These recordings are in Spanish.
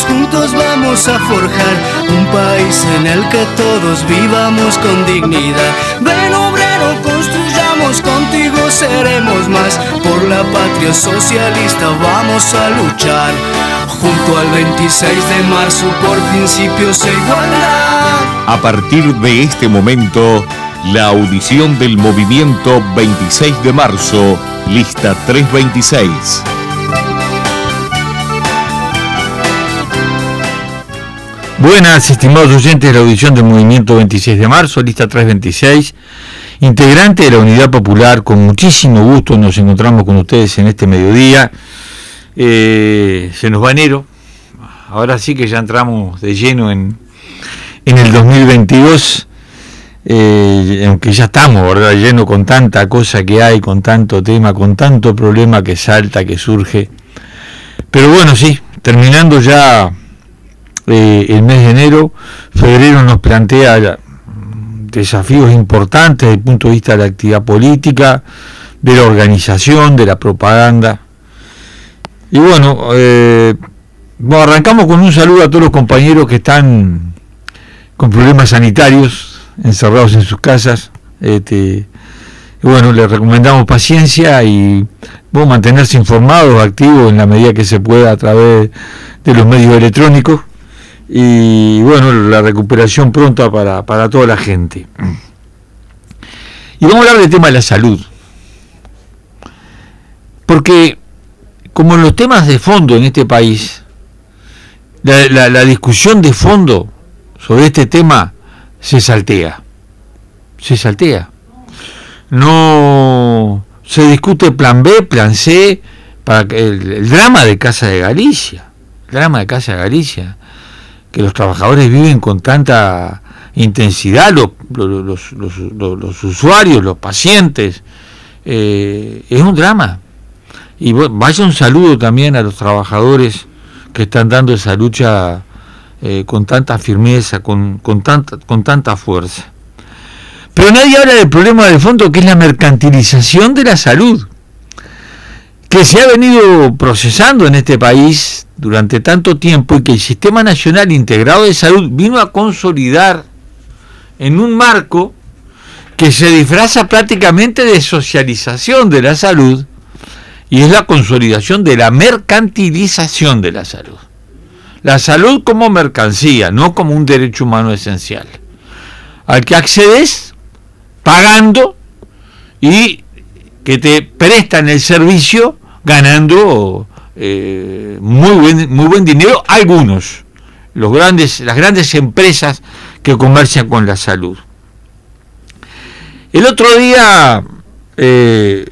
juntos vamos a forjar un país en el que todos vivamos con dignidad. Ven obrero, construyamos contigo, seremos más. Por la patria socialista vamos a luchar. Junto al 26 de marzo por principios e igualdad. A partir de este momento, la audición del movimiento 26 de marzo, lista 326. Buenas, estimados oyentes de la audición del movimiento 26 de marzo, lista 326. Integrante de la Unidad Popular, con muchísimo gusto nos encontramos con ustedes en este mediodía. Eh, se nos va enero, ahora sí que ya entramos de lleno en, en el 2022 eh, aunque ya estamos, ¿verdad? Lleno con tanta cosa que hay, con tanto tema, con tanto problema que salta, que surge. Pero bueno, sí, terminando ya eh, el mes de enero, febrero nos plantea desafíos importantes desde el punto de vista de la actividad política, de la organización, de la propaganda. Y bueno, eh, bueno, arrancamos con un saludo a todos los compañeros que están con problemas sanitarios, encerrados en sus casas. Este, bueno, les recomendamos paciencia y mantenerse informados, activos en la medida que se pueda a través de los medios electrónicos. Y bueno, la recuperación pronta para, para toda la gente. Y vamos a hablar del tema de la salud. Porque como en los temas de fondo en este país, la, la discusión de fondo sobre este tema se saltea. Se saltea. No se discute plan B, plan C, para que el, drama de Casa de Galicia, el drama de Casa de Galicia, que los trabajadores viven con tanta intensidad, los, los, los, usuarios, los pacientes, eh, es un drama. Y vaya un saludo también a los trabajadores que están dando esa lucha eh, con tanta firmeza, con, con, tanta, con tanta fuerza. Pero nadie habla del problema de fondo que es la mercantilización de la salud, que se ha venido procesando en este país durante tanto tiempo y que el Sistema Nacional Integrado de Salud vino a consolidar en un marco que se disfraza prácticamente de socialización de la salud y es la consolidación de la mercantilización de la salud. La salud como mercancía, no como un derecho humano esencial, al que accedes pagando y que te prestan el servicio ganando eh, muy, buen, muy buen dinero algunos, los grandes, las grandes empresas que comercian con la salud. El otro día, eh,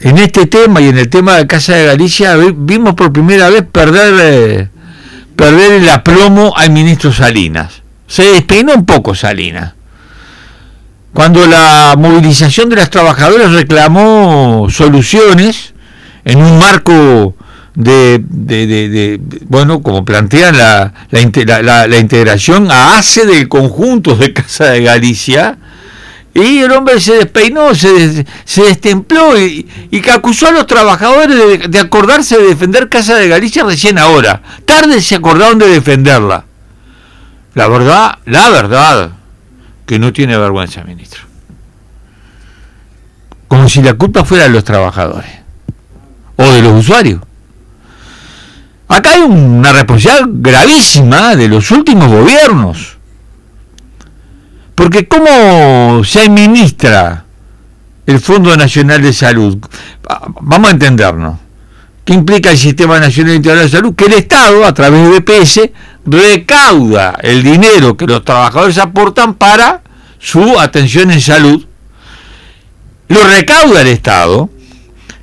en este tema y en el tema de Casa de Galicia, vimos por primera vez perder eh, perder el aplomo al ministro Salinas. Se despeinó un poco Salinas. Cuando la movilización de las trabajadoras reclamó soluciones en un marco de, bueno, como plantean la, la, la, integración a ACE del conjunto de Casa de Galicia, y el hombre se despeinó, se, se destempló y, que acusó a los trabajadores de, acordarse de defender Casa de Galicia recién ahora. Tarde se acordaron de defenderla. La verdad, la verdad, que no tiene vergüenza, ministro. Como si la culpa fuera de los trabajadores o de los usuarios. Acá hay una responsabilidad gravísima de los últimos gobiernos porque ¿cómo se administra el Fondo Nacional de Salud? Vamos a entendernos. ¿Qué implica el Sistema Nacional Integral de Salud? Que el Estado, a través de BPS, recauda el dinero que los trabajadores aportan para su atención en salud, lo recauda el Estado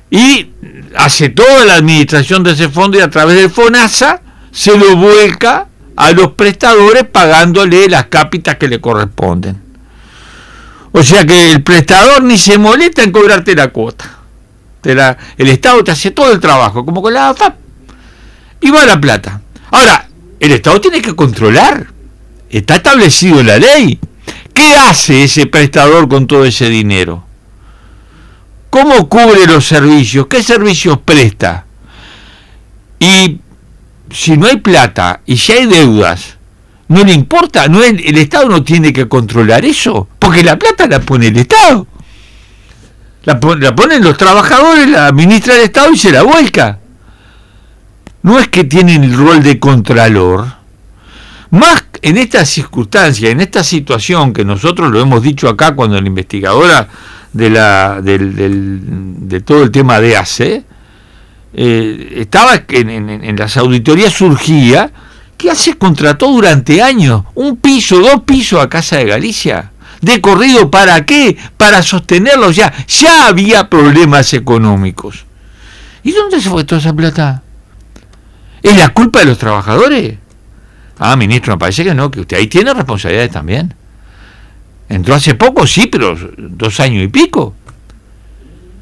y hace toda la administración de ese fondo y a través del FONASA se lo vuelca a los prestadores pagándole las cápitas que le corresponden. O sea que el prestador ni se molesta en cobrarte la cuota. el Estado te hace todo el trabajo, como con la AFAP. Y va la plata. Ahora, el Estado tiene que controlar. Está establecido en la ley. ¿Qué hace ese prestador con todo ese dinero? ¿Cómo cubre los servicios? ¿Qué servicios presta? Y si no hay plata y si hay deudas, no le importa, no el, Estado no tiene que controlar eso, porque la plata la pone el Estado. La, la ponen los trabajadores, la administra el Estado y se la vuelca. No es que tienen el rol de contralor. Más en esta circunstancia, en esta situación que nosotros lo hemos dicho acá cuando la investigadora de, la, de todo el tema de ACE eh, estaba en, en, las auditorías surgía que hace contrató durante años un piso, dos pisos a Casa de Galicia. ¿De corrido para qué? Para sostenerlo ya. Ya había problemas económicos. ¿Y dónde se fue toda esa plata? ¿Es la culpa de los trabajadores? Ah, ministro, me parece que no, que usted ahí tiene responsabilidades también. Entró hace poco, sí, pero dos años y pico.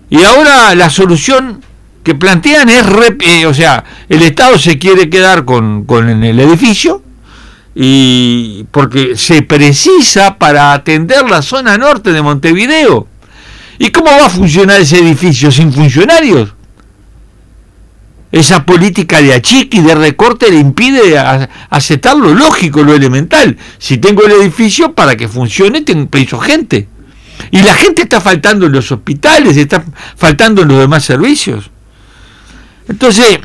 Y ahora la solución que plantean es, eh, o sea, el Estado se quiere quedar con, con el edificio y porque se precisa para atender la zona norte de Montevideo. ¿Y cómo va a funcionar ese edificio sin funcionarios? Esa política de achique y de recorte le impide aceptar lo lógico, lo elemental. Si tengo el edificio, para que funcione, tengo preciso gente. Y la gente está faltando en los hospitales, está faltando en los demás servicios. Entonces,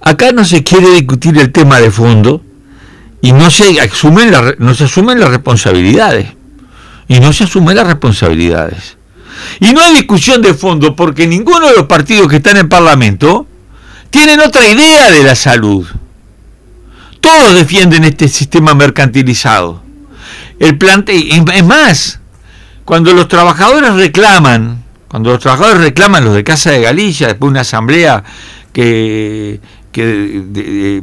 acá no se quiere discutir el tema de fondo y no se asumen, no se asumen las responsabilidades. Y no se asumen las responsabilidades. Y no hay discusión de fondo porque ninguno de los partidos que están en Parlamento tienen otra idea de la salud. Todos defienden este sistema mercantilizado. El plante es más, cuando los trabajadores reclaman, cuando los trabajadores reclaman los de Casa de Galicia, después de una asamblea que, que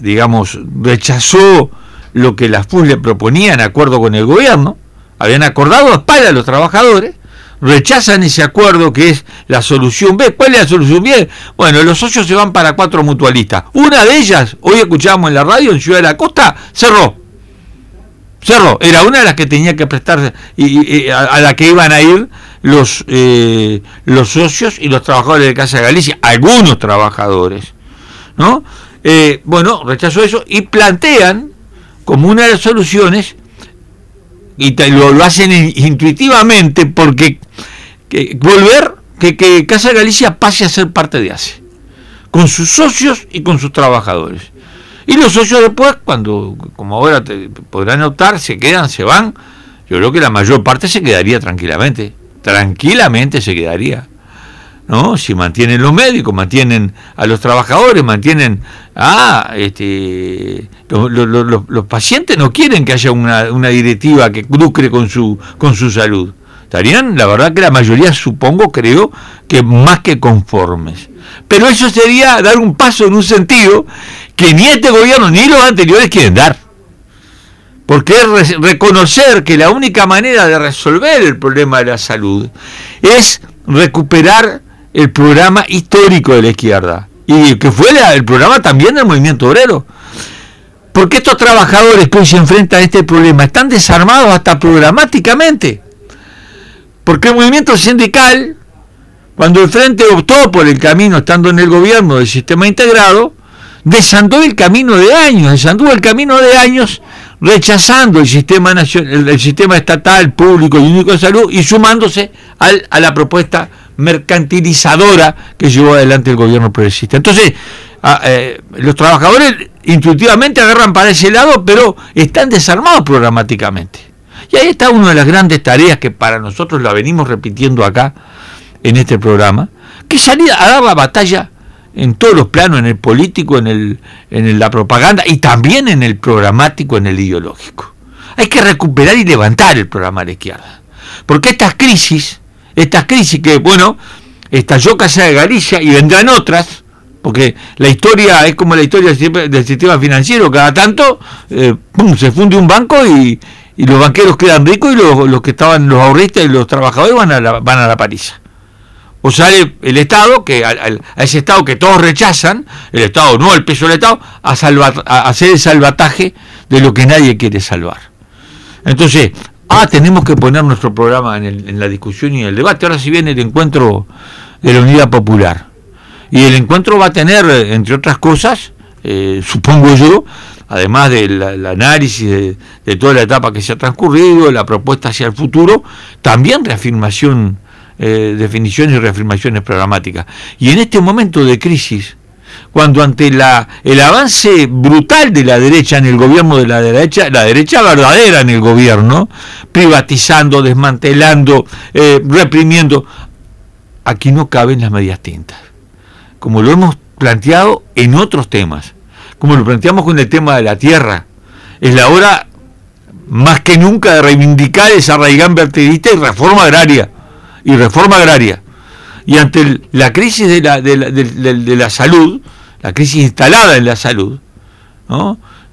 digamos, rechazó lo que las FUS le proponían acuerdo con el gobierno, habían acordado para los trabajadores, rechazan ese acuerdo que es la solución B. ¿Cuál es la solución B? Bueno, los socios se van para cuatro mutualistas. Una de ellas, hoy escuchábamos en la radio en Ciudad de la Costa, cerró. Cerró. Era una de las que tenía que prestar y, a, la que iban a ir los, eh, los socios y los trabajadores de Casa de Galicia, algunos trabajadores. ¿no? Eh, bueno, rechazó eso y plantean como una de las soluciones y lo, hacen intuitivamente porque volver que, que Casa Galicia pase a ser parte de ACE, con sus socios y con sus trabajadores. Y los socios después, cuando, como ahora podrán optar, se quedan, se van, yo creo que la mayor parte se quedaría tranquilamente, tranquilamente se quedaría. ¿no? Si mantienen los médicos, mantienen a los trabajadores, mantienen a este, los, pacientes no quieren que haya una, una, directiva que lucre con su, con su salud. Estarían, la verdad que la mayoría, supongo, creo, que más que conformes. Pero eso sería dar un paso en un sentido que ni este gobierno ni los anteriores quieren dar. Porque es reconocer que la única manera de resolver el problema de la salud es recuperar el programa histórico de la izquierda y que fue el programa también del movimiento obrero. Porque estos trabajadores que hoy se enfrentan a este problema están desarmados hasta programáticamente. Porque el movimiento sindical, cuando el Frente optó por el camino, estando en el gobierno del sistema integrado, desandó el camino de años, desandó el camino de años rechazando el sistema nacional, el, sistema estatal, público y único de salud y sumándose al, a la propuesta mercantilizadora que llevó adelante el gobierno progresista. Entonces, eh, los trabajadores intuitivamente agarran para ese lado, pero están desarmados programáticamente. Y ahí está una de las grandes tareas que para nosotros la venimos repitiendo acá en este programa, que salir a dar la batalla en todos los planos, en el político, en, el, en la propaganda y también en el programático, en el ideológico. Hay que recuperar y levantar el programa de la izquierda. Porque estas crisis esta crisis que, bueno, estalló Casa de Galicia y vendrán otras, porque la historia es como la historia del sistema financiero, cada tanto eh, se funde un banco y, los banqueros quedan ricos y los, que estaban, los ahorristas y los trabajadores van a la, van a la paliza. O sale el Estado, que a, ese Estado que todos rechazan, el Estado, no el peso del Estado, a, a hacer el salvataje de lo que nadie quiere salvar. Entonces, Ah, tenemos que poner nuestro programa en, la discusión y en el debate. Ahora si viene el encuentro de la Unidad Popular. Y el encuentro va a tener, entre otras cosas, eh, supongo yo, además del análisis de, toda la etapa que se ha transcurrido, la propuesta hacia el futuro, también reafirmación, eh, definiciones y reafirmaciones programáticas. Y en este momento de crisis, cuando ante la, el avance brutal de la derecha en el gobierno de la derecha, la derecha verdadera en el gobierno, privatizando, desmantelando, eh, reprimiendo, aquí no caben las medias tintas, como lo hemos planteado en otros temas como lo planteamos con el tema de la tierra. Es la hora más que nunca de reivindicar esa raigán vertidista y reforma agraria. Y reforma agraria. Y ante la crisis de la, de la, de, la salud, la crisis instalada en la salud,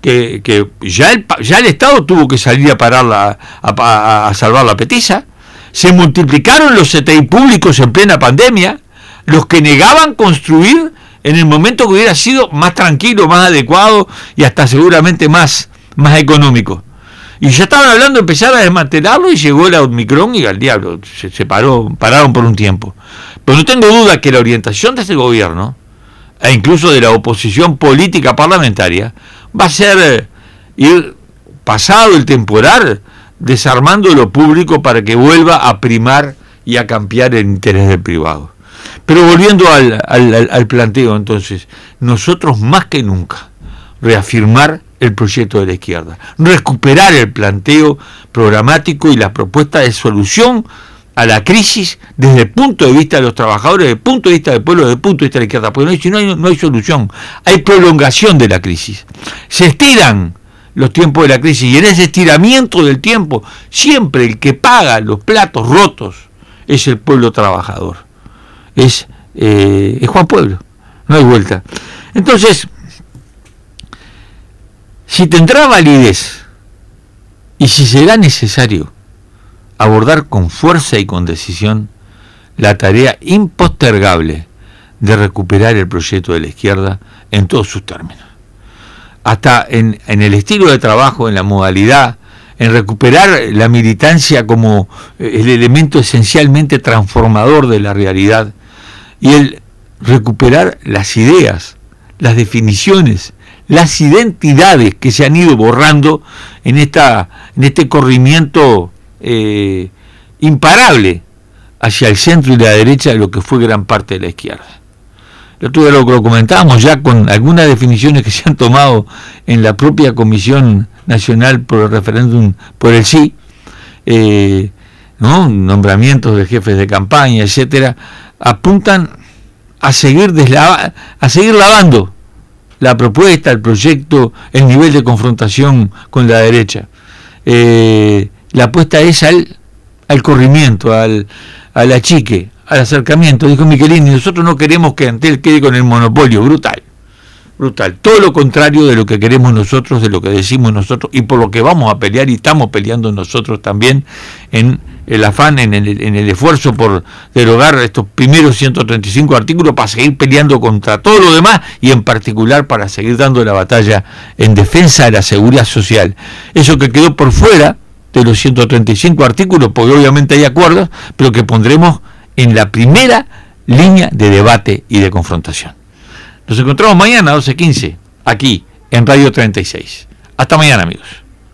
que, que, ya, el, ya el Estado tuvo que salir a pararla, a, a salvar la petiza, se multiplicaron los CTI públicos en plena pandemia, los que negaban construir en el momento que hubiera sido más tranquilo, más adecuado y hasta seguramente más, más económico. Y ya estaban hablando de empezar a desmantelarlo y llegó el Omicron y al diablo, se, paró, pararon por un tiempo. Pero no tengo duda que la orientación de este gobierno, e incluso de la oposición política parlamentaria, va a ser eh, ir pasado el temporal desarmando lo público para que vuelva a primar y a cambiar el interés del privado. Pero volviendo al, al, planteo, entonces, nosotros más que nunca reafirmar el proyecto de la izquierda, recuperar el planteo programático y la propuesta de solución a la crisis desde el punto de vista de los trabajadores, desde el punto de vista del pueblo, desde el punto de vista de la izquierda, porque no hay, hay, no hay solución, hay prolongación de la crisis. Se estiran los tiempos de la crisis y en ese estiramiento del tiempo siempre el que paga los platos rotos es el pueblo trabajador es, eh, es Juan Pueblo, no hay vuelta. Entonces, si tendrá validez y si será necesario abordar con fuerza y con decisión la tarea impostergable de recuperar el proyecto de la izquierda en todos sus términos. Hasta en, en el estilo de trabajo, en la modalidad, en recuperar la militancia como eh, el elemento esencialmente transformador de la realidad y el recuperar las ideas, las definiciones, las identidades que se han ido borrando en, esta, en este corrimiento eh, imparable hacia el centro y la derecha de lo que fue gran parte de la izquierda. El otro lo comentábamos ya con algunas definiciones que se han tomado en la propia Comisión Nacional por el referéndum por el sí, eh, ¿no? nombramientos de jefes de campaña, etcétera, apuntan a seguir, a seguir lavando la propuesta, el proyecto, el nivel de confrontación con la derecha. Eh, la apuesta es al, al corrimiento, al, al achique, al acercamiento. Dijo Michelini, nosotros no queremos que Antel quede con el monopolio, brutal. Brutal. Todo lo contrario de lo que queremos nosotros, de lo que decimos nosotros y por lo que vamos a pelear y estamos peleando nosotros también en el afán, en el, en el esfuerzo por derogar estos primeros 135 artículos para seguir peleando contra todo lo demás y en particular para seguir dando la batalla en defensa de la seguridad social. Eso que quedó por fuera de los 135 artículos, porque obviamente hay acuerdos, pero que pondremos en la primera línea de debate y de confrontación. Nos encontramos mañana a 12.15, aquí, en Radio 36. Hasta mañana, amigos.